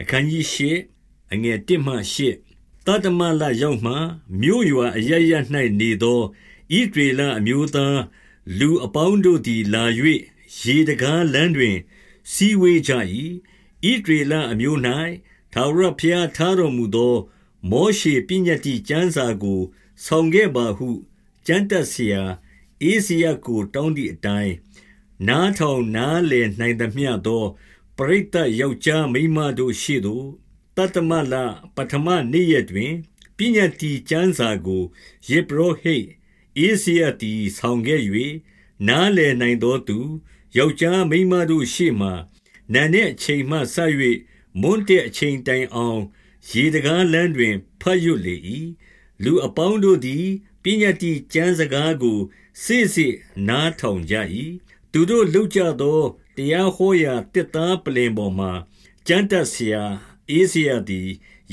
အခန်းကြီး၈အငယ်၁မှ၈တတမလရောက်မှမြို့ရွာအရရ၌နေသောဣဒေလအမျိုးသားလူအပေါင်းတို့သည်လာ၍ရေတကားလမ်းတွင် စီဝေးကြ၏ဣဒေလအမျိုး၌သာဝရဖျားထားတော်မူသော မောရှေပညတိကျမ်းစာကို ဆောင်ခဲ့ပါဟုကျမ်းတက်ဆရာအေစီယကို တောင်းသည့်အတိုင်းနားထောင်နားလည်နိုင်သမျှသော ပရိသတ်ယောက်ျားမိန်းမတို့ရှိသို့တတမလပထမနေ့ရက်တွင်ပညတ်တိကျမ်းစာကိုယေဘရဟိတ်အေးစရာတီဆောင်ခဲ့၍နားလည်နိုင်သောသူယောက်ျားမိန်းမတို့ရှေ့မှနာနှင့်အချိန်မှဆက်၍မွန်းတဲ့အချိန်တိုင်အောင်ရေတကားလမ်းတွင်ဖတ်ရွတ်လေ၏လူအပေါင်းတို့သည်ပညတ်တိကျမ်းစကားကိုစိစိနားထောင်ကြ၏သူတို့လှုပ်ကြသော တရားဟောရာတစ်သားပလင်ပေါ်မှာကျမ်းတက်ဆရာအေးစရာသည်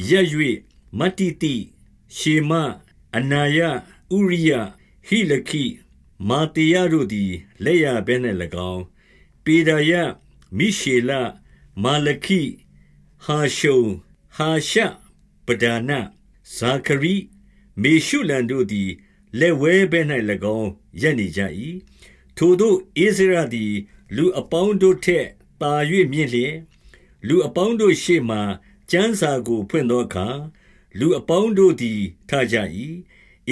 ရက်၍မတိတိရှေမအနာယဥရိယဟိလခိမာတေယတို့သည်လက်ရဘဲနှင့်၎င်းပေဒယမိရှေလမာလခိဟာရှုံဟာရှပဒနာဇာခရီမေရှုလန်တို့သည်လက်ဝဲဘဲ၌၎င်းရက်နေကြ၏ထို့သောဣသရေလသည် လူအပေါင်းတို့ထက်သာ၍မြင့်လျက်လူအပေါင်းတို့ရှေ့မှကျမ်းစာကိုဖွင့်သောအခါလူအပေါင်းတို့သည်ထကြ၏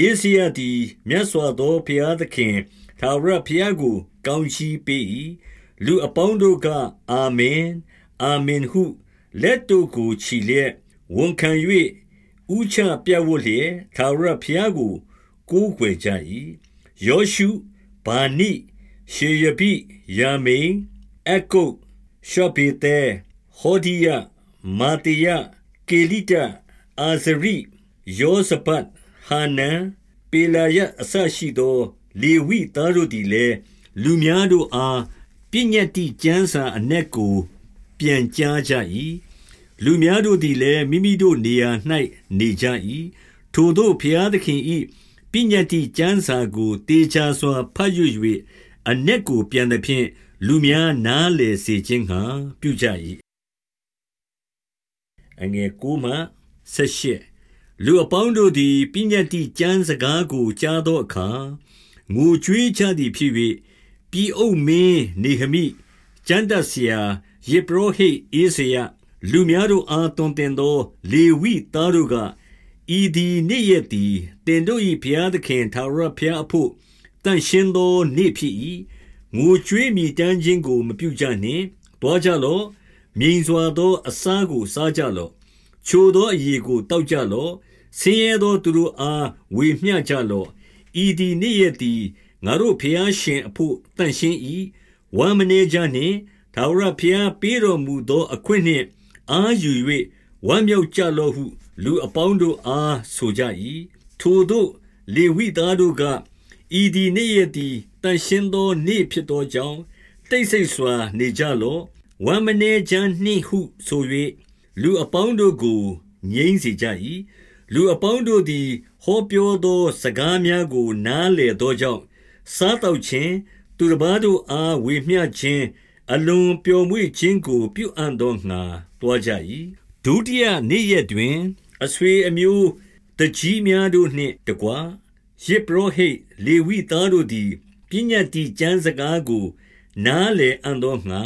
ဧစီယသည်မြတ်စွာသောဘုရားသခင်သာရဘုရားကို ကောင်းချီးပေး၏လူအပေါင်းတို့ကအာမင်အာမင်ဟုလက်တို့ကိုချီလျက်ဝန်ခံ၍ဥချပြတ်ဝတ်လျက်သာရဘုရားကိုကိုးကွယ်ကြ၏ယောရှုဘာနိ ရှေယပိ ယာမိန် အကုတ်ရှောပေတဲဟောဒီယမာတိယကေလိတ အာဇရိ ယောဇဘတ်ဟာနန် ပေလာယအဆရှိသော လေဝိသားတို့သည်လည်း လူများတို့အား ပညတ်တိကျမ်းစာအ내ကို ပြန်ကြားကြ၏လူများတို့သည်လည်း မိမိတို့နေရာ၌နေကြ၏ထိုတို့ဖျားသခင်၏ပညတ်တိကျမ်းစာကိုတေချာစွာဖတ်ရွ၍ အ내ကိုပြန်သည်ဖြင့်လူများနားလေစေခြင်းဟံပြုကြ၏အငယ်9မှ18လူအပေါင်းတို့သည်ပညတ်တိကျမ်းစကားကိုကြားသောအခါငိုကြွေးကြသည်ဖြစ်၍ပြည်အုပ်မင်းနေဟမိကျမ်းတဆရာယေဘရဟိအေးစယလူများတို့အားတွင်တင်သော လေဝိသားတို့ကဤသည်နေ့ရက်သည်တင်တို့၏ဘုရားသခင်သာရဘုရားအဖို့ တန်ရှင်းသောနေ့ဖြစ်၏ငိုကြွေးမိတမ်းခြင်းကိုမပြုကြနှင့်တွားကြလော့မြိန်စွာသောအစာကိုစားကြလော့ချိုသောအရေကိုတောက်ကြလော့ဆင်းရဲသောသူတို့အားဝေမျှကြလော့ဤသည်နေ့ရက်သည်ငါတို့ဖျားရှင်အဖို့တန်ရှင်း၏ဝမ်းမနေကြနှင့်သာဝရဖျားပေးတော်မူသောအခွင့်နှင့်အာယူ၍ဝမ်းမြောက်ကြလော့ဟု လူအပေါင်းတို့အားဆိုကြ၏ထိုတို့လေဝိသားတို့က ဤသည်နေ့ရက်သည်တန်ရှင်းသောနေ့ဖြစ်သောကြောင့်တိတ်ဆိတ်စွာနေကြလော့ဝမ်းမနေချမ်းနှင့်ဟုဆို၍လူအပေါင်းတို့ကိုငြိမ်းစေကြ၏လူအပေါင်းတို့သည်ဟောပြောသော စကားများကို နားလေသောကြောင့်စားတော့ခြင်းသူတစ်ပါးတို့အားဝေမျှခြင်းအလွန်ပျော်မွေ့ခြင်းကို ပြုအံ့သောငှာတွားကြ၏ဒုတိယနေ့ရက်တွင် အဆွေအမျိုးတကြီးများတို့နှင့်တကွာ ယဇ်ပုရောဟိတ်လေဝိသားတို့သည် ပညတ္တိကျမ်းစကားကို နားလည်အံ့သောငှါ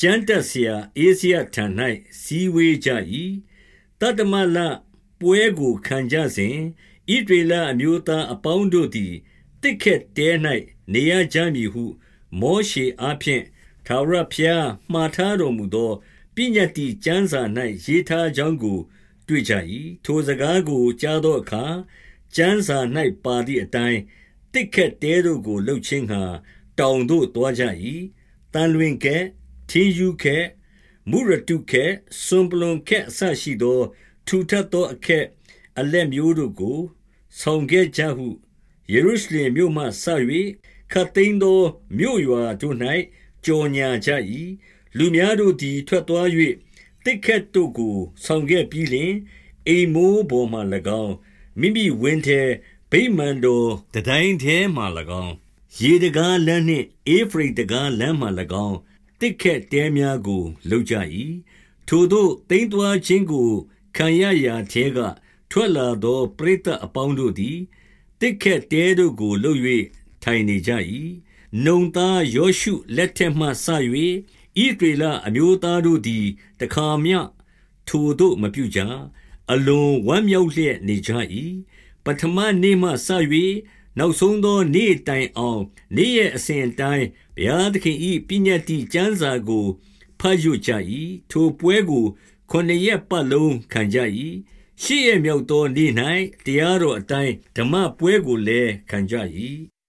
ကျမ်းတတ်ဆရာဧဇရထံ၌စည်းဝေးကြ၏တတ္တမလပွဲကိုခံကြစဉ်ဣဒေလအမျိုးသားအပေါင်းတို့သည်တစ်ခက်တဲ၌နေရကြမည်ဟု မောရှေအားဖြင့်ထာဝရဘုရားမှားထားတော်မူသောပညတ်တိကျမ်းစာ၌ရေးထားကြောင်းကို တွေ့ကြ၏ထိုစကားကိုကြားသောအခါ ကျမ်းစာ၌ပါသည့်အတိုင်းတစ်ခက်တဲတို့ကိုလှုပ်ခြင်းဟာတောင်သို့သွားကြ၏တန်လွင်ကဲထင်းယူခက်မုရတုခက်စွန်ပလွန်ခက်အဆရှိသော ထူထပ်သောအခက်အလက်မျိုးတို့ကိုဆောင်ခဲ့ကြဟုယေရုရှလင်မြို့မှဆ၍ခတ်သိမ်းသောမြို့ရွာတို့၌ကြော်ညာကြ၏လူများတို့သည်ထွက်သွား၍တစ်ခက်တို့ကိုဆောင်ခဲ့ပြီးလျှင်အိမ်မိုးပေါ်မှ၎င်း မိမိဝင်းထဲဗိမာန်တော်တတိုင်းထဲမှ၎င်းရေတကားလမ်းနှင့်အေဖရိတကားလမ်းမှ၎င်းတစ်ခက်တဲများကိုလှုပ်ကြ၏ထိုသို့သိမ်းသွားခြင်းကိုခံရရာထဲကထွက်လာသောပရိသတ်အပေါင်းတို့သည်သစ်ခက်တဲတို့ကိုလုပ်၍ထိုင်နေကြ၏။နုန်သားယောရှုလက်ထက်မှစ၍ဣသရေလအမျိုးသားတို့သည်တခါမျှထိုသို့မပြုကြ။ အလွန်ဝမ်းမြောက်လျက်နေကြ၏။ပဌမနေ့မှစ၍နောက်ဆုံးသောနေ့တိုင်အောင်နေ့ရက်အစဉ်အတိုင်းဘုရားသခင်၏ပညတ္တိကျမ်းစာကိုဘတ်ရွတ်ကြ၏။ထိုပွဲကိုခုနစ်ရက်ပတ်လုံးခံကြ၏။ရှစ်ရက်မြောက်သောနေ့၌တရားတော်အတိုင်းဓမ္မပွဲကိုလည်းခံကြ၏။